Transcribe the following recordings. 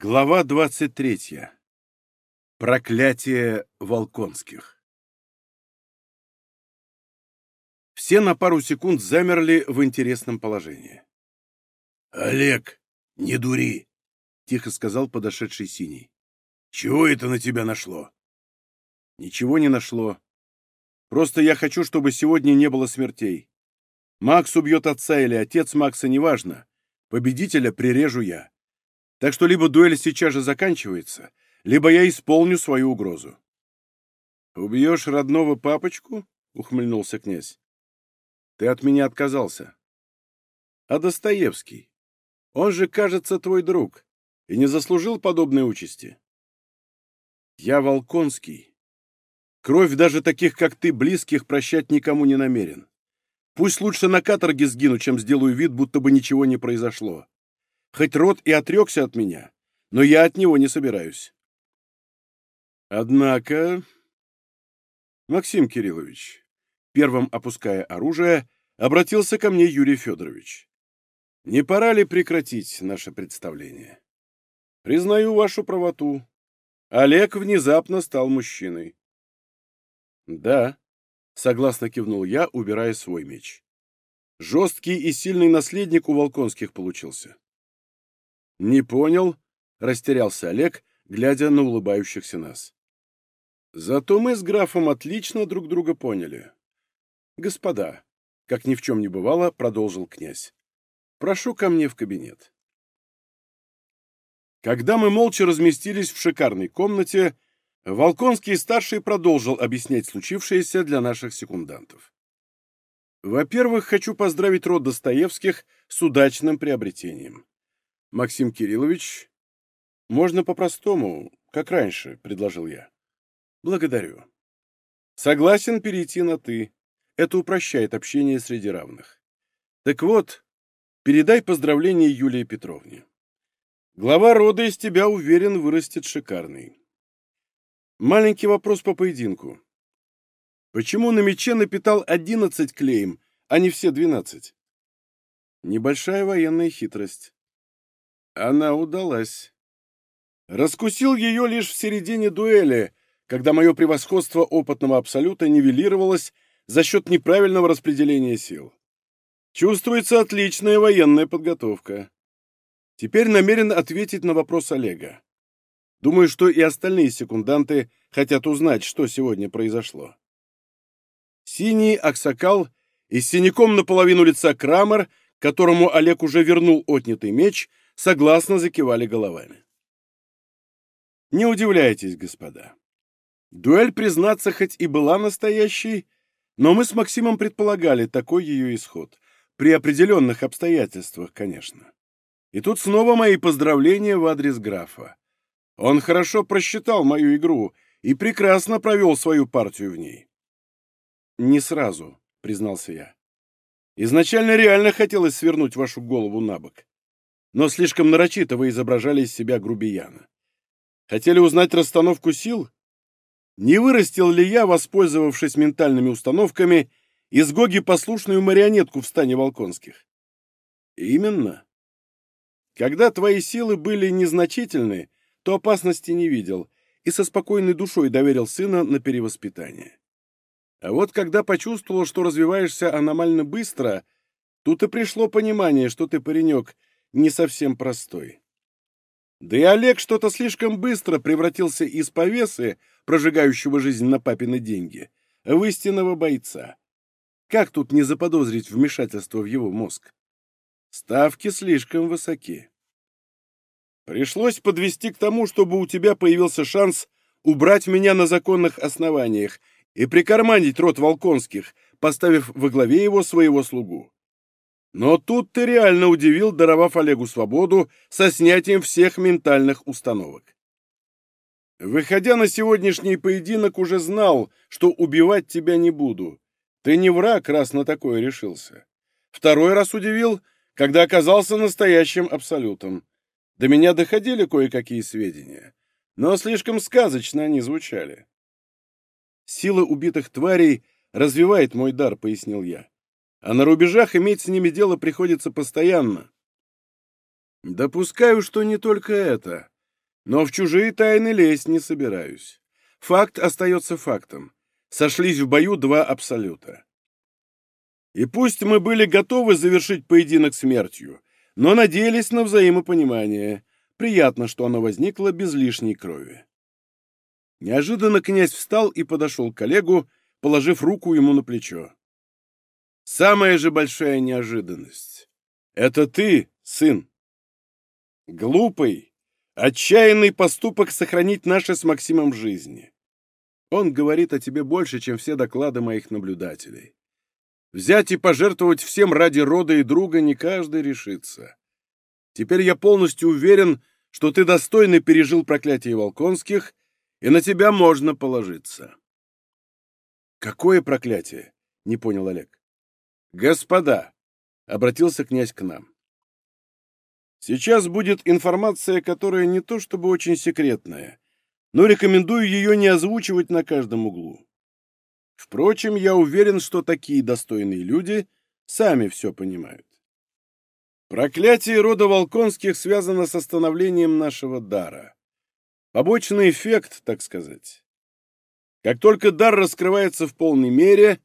Глава 23. Проклятие Волконских. Все на пару секунд замерли в интересном положении. «Олег, не дури!» — тихо сказал подошедший Синий. «Чего это на тебя нашло?» «Ничего не нашло. Просто я хочу, чтобы сегодня не было смертей. Макс убьет отца или отец Макса, неважно. Победителя прирежу я. Так что либо дуэль сейчас же заканчивается, либо я исполню свою угрозу. «Убьешь родного папочку?» — ухмыльнулся князь. «Ты от меня отказался. А Достоевский? Он же, кажется, твой друг и не заслужил подобной участи. Я Волконский. Кровь даже таких, как ты, близких, прощать никому не намерен. Пусть лучше на каторге сгину, чем сделаю вид, будто бы ничего не произошло. Хоть род и отрекся от меня, но я от него не собираюсь. Однако... Максим Кириллович, первым опуская оружие, обратился ко мне Юрий Федорович. Не пора ли прекратить наше представление? Признаю вашу правоту. Олег внезапно стал мужчиной. Да, согласно кивнул я, убирая свой меч. Жесткий и сильный наследник у Волконских получился. «Не понял», — растерялся Олег, глядя на улыбающихся нас. «Зато мы с графом отлично друг друга поняли. Господа, как ни в чем не бывало, продолжил князь. Прошу ко мне в кабинет». Когда мы молча разместились в шикарной комнате, Волконский-старший продолжил объяснять случившееся для наших секундантов. Во-первых, хочу поздравить род Достоевских с удачным приобретением. Максим Кириллович, можно по-простому, как раньше, предложил я. Благодарю. Согласен перейти на «ты». Это упрощает общение среди равных. Так вот, передай поздравления Юлии Петровне. Глава рода из тебя, уверен, вырастет шикарный. Маленький вопрос по поединку. Почему на мече напитал 11 клеем, а не все 12? Небольшая военная хитрость. Она удалась. Раскусил ее лишь в середине дуэли, когда мое превосходство опытного абсолюта нивелировалось за счет неправильного распределения сил. Чувствуется отличная военная подготовка. Теперь намерен ответить на вопрос Олега. Думаю, что и остальные секунданты хотят узнать, что сегодня произошло. Синий Аксакал и с синяком наполовину лица Крамер, которому Олег уже вернул отнятый меч, согласно закивали головами. Не удивляйтесь, господа. Дуэль, признаться, хоть и была настоящей, но мы с Максимом предполагали такой ее исход. При определенных обстоятельствах, конечно. И тут снова мои поздравления в адрес графа. Он хорошо просчитал мою игру и прекрасно провел свою партию в ней. «Не сразу», — признался я. «Изначально реально хотелось свернуть вашу голову на бок но слишком нарочито вы изображали из себя грубияна. Хотели узнать расстановку сил? Не вырастил ли я, воспользовавшись ментальными установками, из Гоги послушную марионетку в стане Волконских? Именно. Когда твои силы были незначительны, то опасности не видел и со спокойной душой доверил сына на перевоспитание. А вот когда почувствовал, что развиваешься аномально быстро, тут и пришло понимание, что ты, паренек, не совсем простой. Да и Олег что-то слишком быстро превратился из повесы, прожигающего жизнь на папины деньги, в истинного бойца. Как тут не заподозрить вмешательство в его мозг? Ставки слишком высоки. Пришлось подвести к тому, чтобы у тебя появился шанс убрать меня на законных основаниях и прикарманить род Волконских, поставив во главе его своего слугу. Но тут ты реально удивил, даровав Олегу свободу со снятием всех ментальных установок. Выходя на сегодняшний поединок, уже знал, что убивать тебя не буду. Ты не враг, раз на такое решился. Второй раз удивил, когда оказался настоящим абсолютом. До меня доходили кое-какие сведения, но слишком сказочно они звучали. «Сила убитых тварей развивает мой дар», — пояснил я а на рубежах иметь с ними дело приходится постоянно. Допускаю, что не только это, Но в чужие тайны лезть не собираюсь. Факт остается фактом. Сошлись в бою два абсолюта. И пусть мы были готовы завершить поединок смертью, но надеялись на взаимопонимание. Приятно, что оно возникло без лишней крови. Неожиданно князь встал и подошел к коллегу, положив руку ему на плечо. Самая же большая неожиданность — это ты, сын. Глупый, отчаянный поступок сохранить наши с Максимом жизни. Он говорит о тебе больше, чем все доклады моих наблюдателей. Взять и пожертвовать всем ради рода и друга не каждый решится. Теперь я полностью уверен, что ты достойно пережил проклятие Волконских, и на тебя можно положиться. Какое проклятие? Не понял Олег. Господа, обратился князь к нам. Сейчас будет информация, которая не то чтобы очень секретная, но рекомендую ее не озвучивать на каждом углу. Впрочем, я уверен, что такие достойные люди сами все понимают. Проклятие рода Волконских связано с становлением нашего дара. Побочный эффект, так сказать. Как только дар раскрывается в полной мере,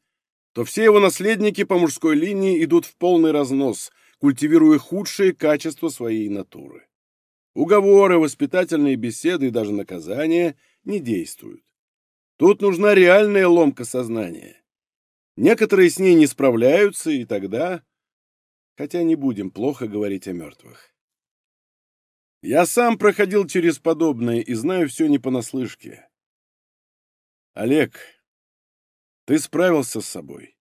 то все его наследники по мужской линии идут в полный разнос, культивируя худшие качества своей натуры. Уговоры, воспитательные беседы и даже наказания не действуют. Тут нужна реальная ломка сознания. Некоторые с ней не справляются, и тогда... Хотя не будем плохо говорить о мертвых. Я сам проходил через подобное и знаю все не понаслышке. Олег, ты справился с собой.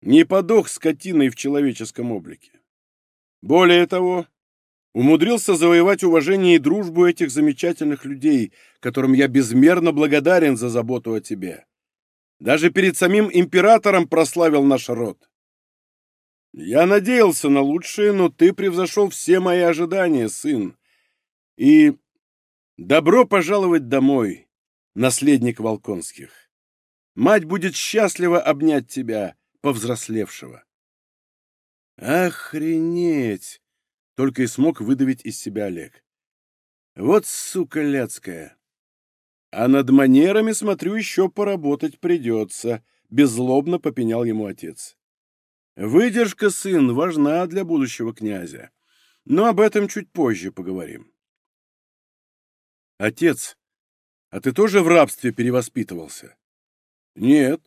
Не подох скотиной в человеческом облике. Более того, умудрился завоевать уважение и дружбу этих замечательных людей, которым я безмерно благодарен за заботу о тебе. Даже перед самим императором прославил наш род. Я надеялся на лучшее, но ты превзошел все мои ожидания, сын. И добро пожаловать домой, наследник Волконских. Мать будет счастлива обнять тебя, повзрослевшего. Охренеть! Только и смог выдавить из себя Олег. Вот сука ляцкая. А над манерами, смотрю, еще поработать придется, беззлобно попенял ему отец. Выдержка, сын, важна для будущего князя. Но об этом чуть позже поговорим. Отец, а ты тоже в рабстве перевоспитывался? Нет.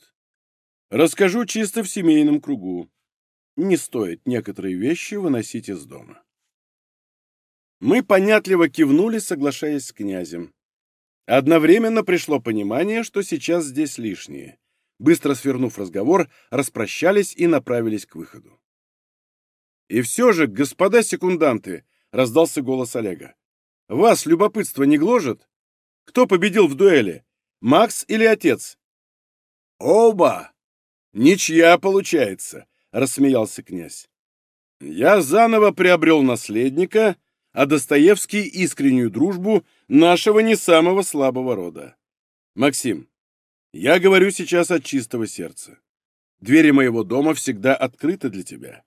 Расскажу чисто в семейном кругу. Не стоит некоторые вещи выносить из дома. Мы понятливо кивнули, соглашаясь с князем. Одновременно пришло понимание, что сейчас здесь лишнее. Быстро свернув разговор, распрощались и направились к выходу. «И все же, господа секунданты!» — раздался голос Олега. «Вас любопытство не гложет? Кто победил в дуэли? Макс или отец?» «Оба!» «Ничья получается!» — рассмеялся князь. «Я заново приобрел наследника, а Достоевский — искреннюю дружбу нашего не самого слабого рода. Максим, я говорю сейчас от чистого сердца. Двери моего дома всегда открыты для тебя.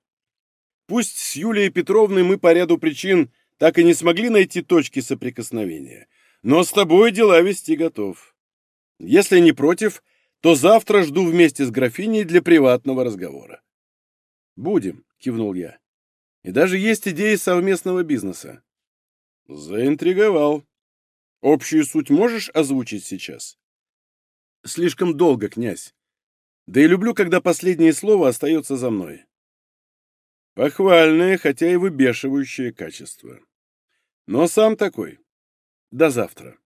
Пусть с Юлией Петровной мы по ряду причин так и не смогли найти точки соприкосновения, но с тобой дела вести готов. Если не против, то завтра жду вместе с графиней для приватного разговора. «Будем», — кивнул я. И даже есть идеи совместного бизнеса. Заинтриговал. Общую суть можешь озвучить сейчас? Слишком долго, князь. Да и люблю, когда последнее слово остается за мной. Похвальное, хотя и выбешивающее качество. Но сам такой. До завтра.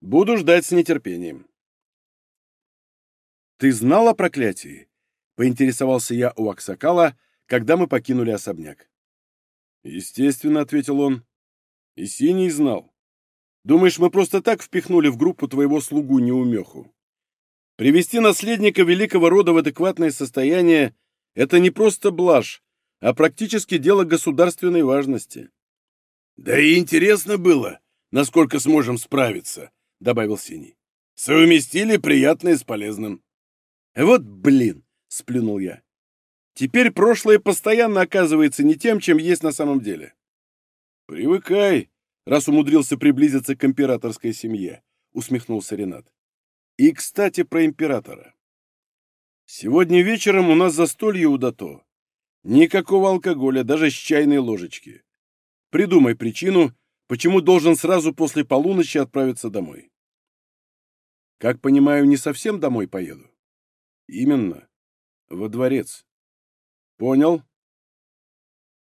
Буду ждать с нетерпением. Ты знал о проклятии? Поинтересовался я у Аксакала, когда мы покинули особняк. «Естественно», — ответил он. «И Синий знал. Думаешь, мы просто так впихнули в группу твоего слугу-неумеху? Привести наследника великого рода в адекватное состояние — это не просто блажь, а практически дело государственной важности». «Да и интересно было, насколько сможем справиться», — добавил Синий. «Совместили приятное с полезным». «Вот блин!» — сплюнул я. Теперь прошлое постоянно оказывается не тем, чем есть на самом деле. Привыкай, раз умудрился приблизиться к императорской семье», — усмехнулся Ренат. «И, кстати, про императора. Сегодня вечером у нас застолье у Дато. Никакого алкоголя, даже с чайной ложечки. Придумай причину, почему должен сразу после полуночи отправиться домой. Как понимаю, не совсем домой поеду? Именно. Во дворец. Понял?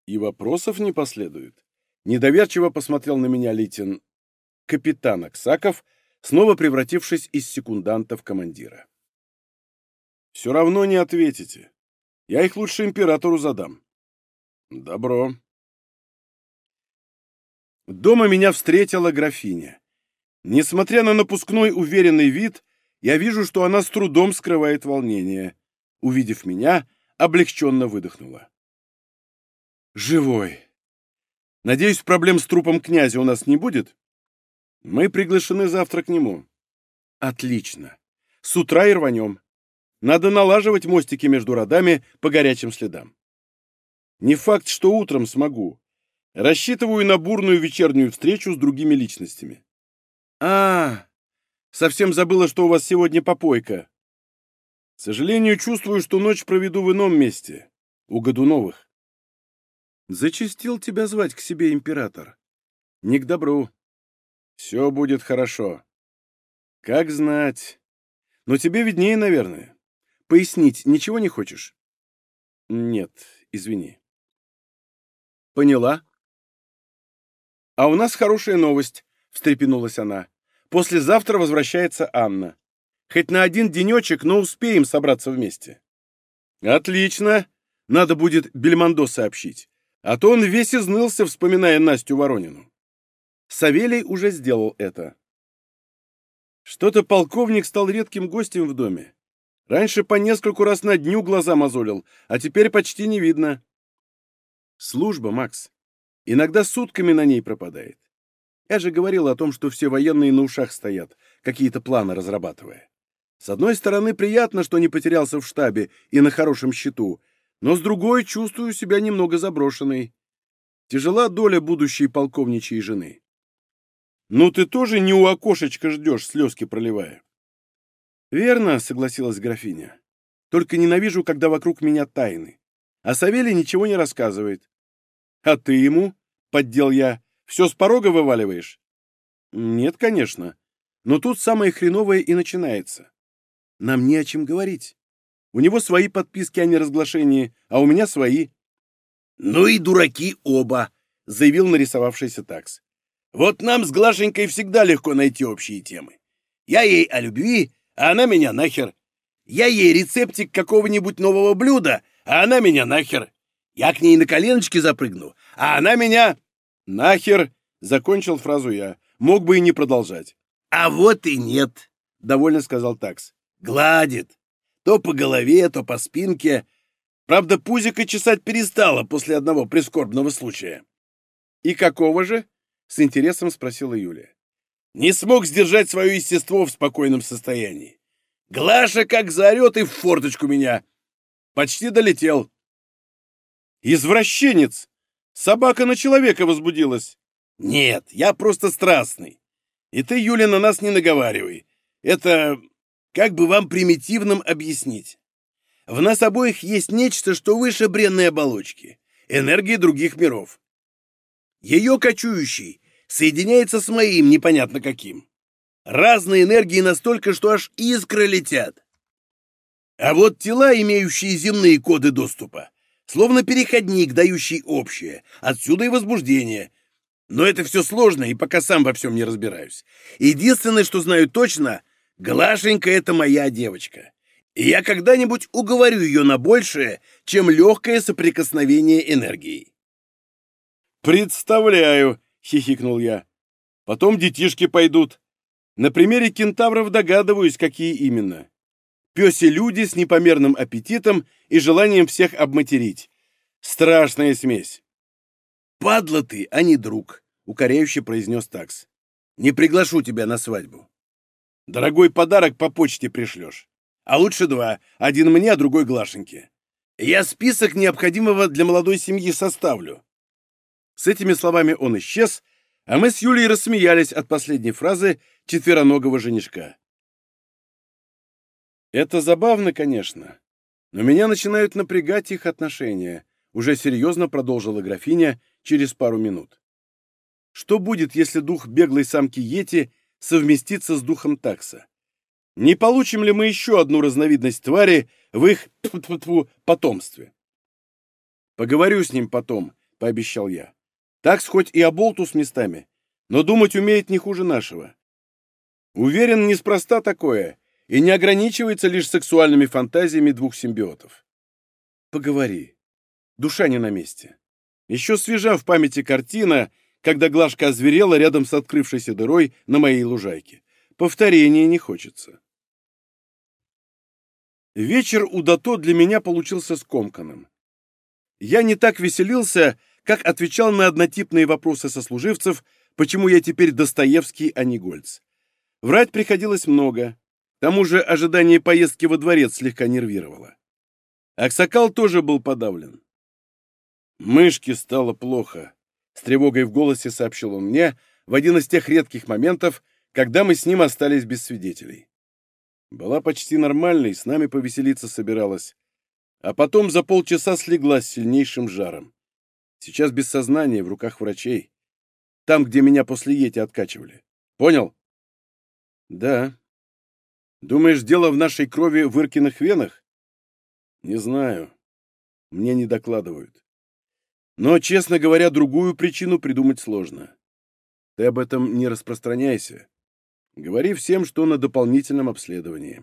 И вопросов не последует. Недоверчиво посмотрел на меня Литин, капитан Аксаков, снова превратившись из секунданта в командира. Все равно не ответите. Я их лучше императору задам. Добро. Дома меня встретила графиня. Несмотря на напускной уверенный вид, я вижу, что она с трудом скрывает волнение. Увидев меня, облегченно выдохнула. «Живой. Надеюсь, проблем с трупом князя у нас не будет? Мы приглашены завтра к нему». «Отлично. С утра и рванем. Надо налаживать мостики между родами по горячим следам. Не факт, что утром смогу. Рассчитываю на бурную вечернюю встречу с другими личностями. А, совсем забыла, что у вас сегодня попойка. К сожалению, чувствую, что ночь проведу в ином месте, у Годуновых. Зачистил тебя звать к себе император. Не к добру. Все будет хорошо. Как знать. Но тебе виднее, наверное. Пояснить ничего не хочешь? Нет, извини. Поняла. А у нас хорошая новость, встрепенулась она. Послезавтра возвращается Анна. Хоть на один денечек, но успеем собраться вместе. Отлично. Надо будет Бельмондо сообщить. А то он весь изнылся, вспоминая Настю Воронину. Савелий уже сделал это. Что-то полковник стал редким гостем в доме. Раньше по нескольку раз на дню глаза мозолил, а теперь почти не видно. Служба, Макс. Иногда сутками на ней пропадает. Я же говорил о том, что все военные на ушах стоят, какие-то планы разрабатывая. С одной стороны, приятно, что не потерялся в штабе и на хорошем счету, но с другой чувствую себя немного заброшенной. Тяжела доля будущей полковничьей жены. Ну ты тоже не у окошечка ждешь, слезки проливая. «Верно», — согласилась графиня. «Только ненавижу, когда вокруг меня тайны. А Савелий ничего не рассказывает». «А ты ему?» — поддел я. «Все с порога вываливаешь?» «Нет, конечно. Но тут самое хреновое и начинается. Нам не о чем говорить. У него свои подписки о неразглашении, а у меня свои». «Ну и дураки оба», — заявил нарисовавшийся такс. «Вот нам с Глашенькой всегда легко найти общие темы. Я ей о любви, а она меня нахер. Я ей рецептик какого-нибудь нового блюда, а она меня нахер. Я к ней на коленочки запрыгну, а она меня... Нахер, закончил фразу я. Мог бы и не продолжать. А вот и нет, довольно сказал такс. Гладит. То по голове, то по спинке. Правда, пузико чесать перестала после одного прискорбного случая. И какого же? С интересом спросила Юлия. Не смог сдержать свое естество в спокойном состоянии. Глаша как заорет и в форточку меня. Почти долетел. Извращенец! Собака на человека возбудилась. Нет, я просто страстный. И ты, Юля, на нас не наговаривай. Это как бы вам примитивным объяснить. В нас обоих есть нечто, что выше бренной оболочки, энергии других миров. Ее кочующий, соединяется с моим непонятно каким. Разные энергии настолько, что аж искры летят. А вот тела, имеющие земные коды доступа, словно переходник, дающий общее, отсюда и возбуждение. Но это все сложно, и пока сам во всем не разбираюсь. Единственное, что знаю точно, Глашенька — это моя девочка. И я когда-нибудь уговорю ее на большее, чем легкое соприкосновение энергией. «Представляю!» — хихикнул я. «Потом детишки пойдут. На примере кентавров догадываюсь, какие именно. Пёси люди с непомерным аппетитом и желанием всех обматерить. Страшная смесь». «Падла ты, а не друг», — укоряюще произнес такс. «Не приглашу тебя на свадьбу. Дорогой подарок по почте пришлешь. А лучше два, один мне, а другой Глашеньке. Я список необходимого для молодой семьи составлю. С этими словами он исчез, а мы с Юлей рассмеялись от последней фразы четвероногого женишка. Это забавно, конечно, но меня начинают напрягать их отношения, уже серьезно продолжила графиня через пару минут. Что будет, если дух беглой самки Йети совместится с духом такса? Не получим ли мы еще одну разновидность твари в их тьфу -тьфу -тьфу, потомстве? Поговорю с ним потом, пообещал я. Такс хоть и оболтус местами, но думать умеет не хуже нашего. Уверен, неспроста такое, и не ограничивается лишь сексуальными фантазиями двух симбиотов. Поговори. Душа не на месте. Еще свежа в памяти картина, когда Глашка озверела рядом с открывшейся дырой на моей лужайке. Повторения не хочется. Вечер у Дато для меня получился скомканным. Я не так веселился, как отвечал на однотипные вопросы сослуживцев, почему я теперь Достоевский, а не Гольц. Врать приходилось много. К тому же ожидание поездки во дворец слегка нервировало. Аксакал тоже был подавлен. «Мышке стало плохо», — с тревогой в голосе сообщил он мне в один из тех редких моментов, когда мы с ним остались без свидетелей. Была почти нормальной, с нами повеселиться собиралась, а потом за полчаса слегла с сильнейшим жаром. Сейчас без сознания, в руках врачей. Там, где меня после Ети откачивали. Понял? Да. Думаешь, дело в нашей крови в Иркиных венах? Не знаю. Мне не докладывают. Но, честно говоря, другую причину придумать сложно. Ты об этом не распространяйся. Говори всем, что на дополнительном обследовании.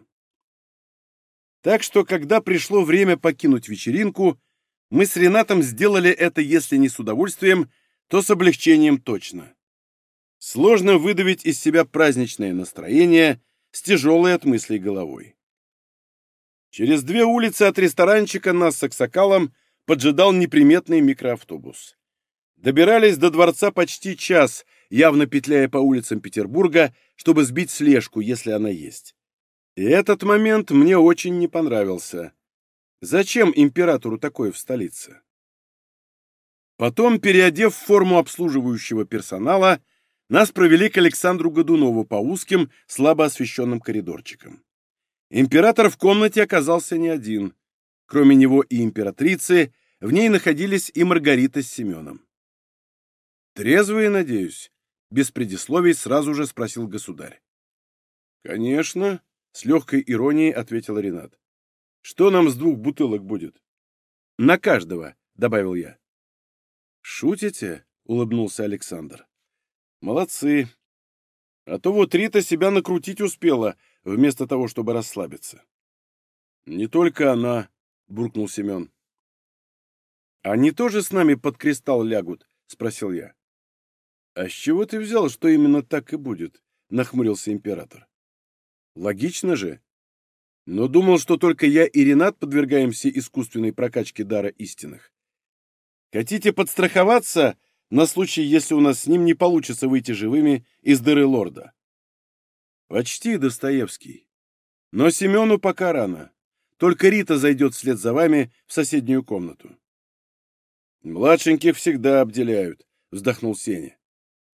Так что, когда пришло время покинуть вечеринку, мы с Ренатом сделали это, если не с удовольствием, то с облегчением точно. Сложно выдавить из себя праздничное настроение с тяжелой от мыслей головой. Через две улицы от ресторанчика нас с Аксакалом поджидал неприметный микроавтобус. Добирались до дворца почти час, явно петляя по улицам Петербурга, чтобы сбить слежку, если она есть. И этот момент мне очень не понравился. Зачем императору такое в столице? Потом, переодев форму обслуживающего персонала, нас провели к Александру Годунову по узким, слабо освещенным коридорчикам. Император в комнате оказался не один. Кроме него и императрицы, в ней находились и Маргарита с Семеном. «Трезвые, надеюсь?» — без предисловий сразу же спросил государь. «Конечно», — с легкой иронией ответил Ренат. «Что нам с двух бутылок будет?» «На каждого», — добавил я. «Шутите?» — улыбнулся Александр. «Молодцы. А то вот Рита себя накрутить успела, вместо того, чтобы расслабиться». «Не только она», — буркнул Семен. «Они тоже с нами под кристалл лягут?» — спросил я. «А с чего ты взял, что именно так и будет?» — нахмурился император. «Логично же. Но думал, что только я и Ренат подвергаемся искусственной прокачке дара истинных. Хотите подстраховаться на случай, если у нас с ним не получится выйти живыми из дыры лорда?» «Почти, Достоевский. Но Семену пока рано. Только Рита зайдет вслед за вами в соседнюю комнату». «Младшеньких всегда обделяют», — вздохнул Сеня.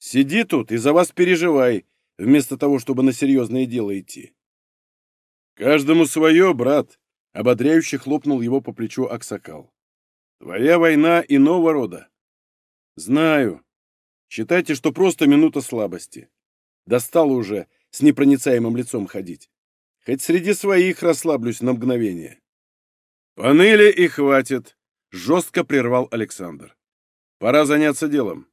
Сиди тут и за вас переживай, вместо того, чтобы на серьезное дело идти. Каждому свое, брат, — ободряюще хлопнул его по плечу Аксакал. Твоя война иного рода. Знаю. Считайте, что просто минута слабости. Достало уже с непроницаемым лицом ходить. Хоть среди своих расслаблюсь на мгновение. Поныли и хватит, — жестко прервал Александр. Пора заняться делом.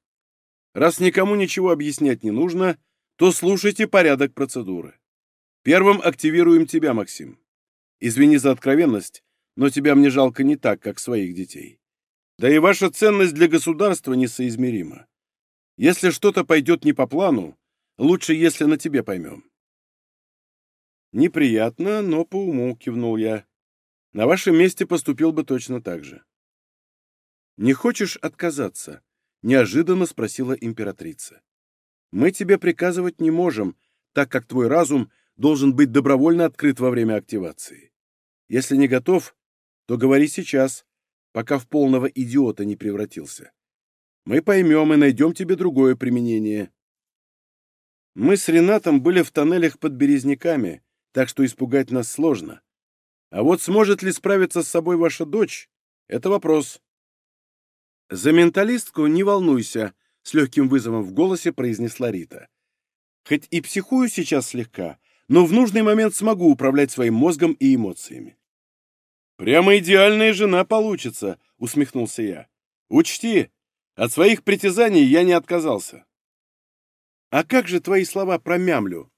Раз никому ничего объяснять не нужно, то слушайте порядок процедуры. Первым активируем тебя, Максим. Извини за откровенность, но тебя мне жалко не так, как своих детей. Да и ваша ценность для государства несоизмерима. Если что-то пойдет не по плану, лучше, если на тебе поймем. Неприятно, но по уму, кивнул я. На вашем месте поступил бы точно так же. Не хочешь отказаться? — неожиданно спросила императрица. «Мы тебе приказывать не можем, так как твой разум должен быть добровольно открыт во время активации. Если не готов, то говори сейчас, пока в полного идиота не превратился. Мы поймем и найдем тебе другое применение. Мы с Ренатом были в тоннелях под Березняками, так что испугать нас сложно. А вот сможет ли справиться с собой ваша дочь — это вопрос. За менталистку не волнуйся, — с легким вызовом в голосе произнесла Рита. Хоть и психую сейчас слегка, но в нужный момент смогу управлять своим мозгом и эмоциями. «Прямо идеальная жена получится», — усмехнулся я. «Учти, от своих притязаний я не отказался». «А как же твои слова про мямлю?»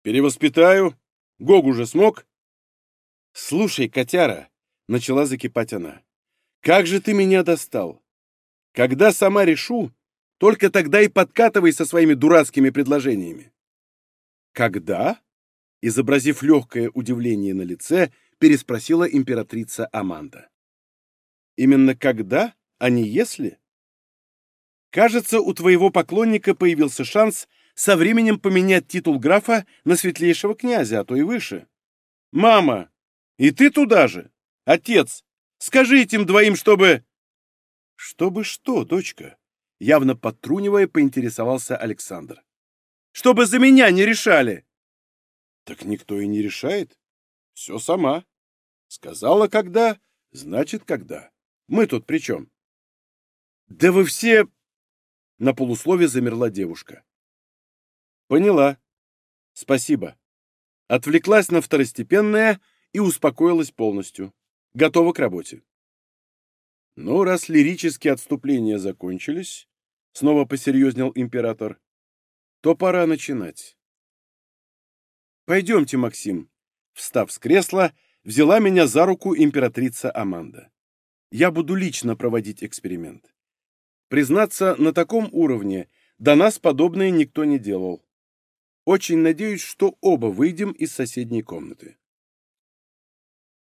«Перевоспитаю. Гогу же смог?» «Слушай, котяра», — начала закипать она, — «как же ты меня достал! Когда сама решу, только тогда и подкатывай со своими дурацкими предложениями». «Когда?» — изобразив легкое удивление на лице, переспросила императрица Аманда. «Именно когда, а не если?» «Кажется, у твоего поклонника появился шанс со временем поменять титул графа на светлейшего князя, а то и выше. Мама, и ты туда же? Отец, скажи этим двоим, чтобы...» «Чтобы что, дочка?» Явно подтрунивая, поинтересовался Александр. «Чтобы за меня не решали!» «Так никто и не решает. Все сама. Сказала, когда, значит, когда. Мы тут при чем?» «Да вы все...» На полуслове замерла девушка. «Поняла. Спасибо. Отвлеклась на второстепенное и успокоилась полностью. Готова к работе. Ну, раз лирические отступления закончились, снова посерьезнел император, то пора начинать. Пойдемте, Максим. Встав с кресла, взяла меня за руку императрица Аманда. Я буду лично проводить эксперимент. Признаться, на таком уровне до нас подобное никто не делал. Очень надеюсь, что оба выйдем из соседней комнаты.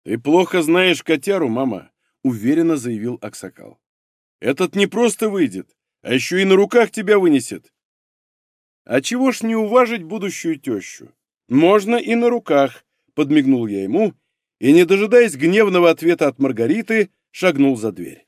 «Ты плохо знаешь котяру, мама», — уверенно заявил Аксакал. «Этот не просто выйдет, а еще и на руках тебя вынесет». «А чего ж не уважить будущую тещу? Можно и на руках», — подмигнул я ему и, не дожидаясь гневного ответа от Маргариты, шагнул за дверь.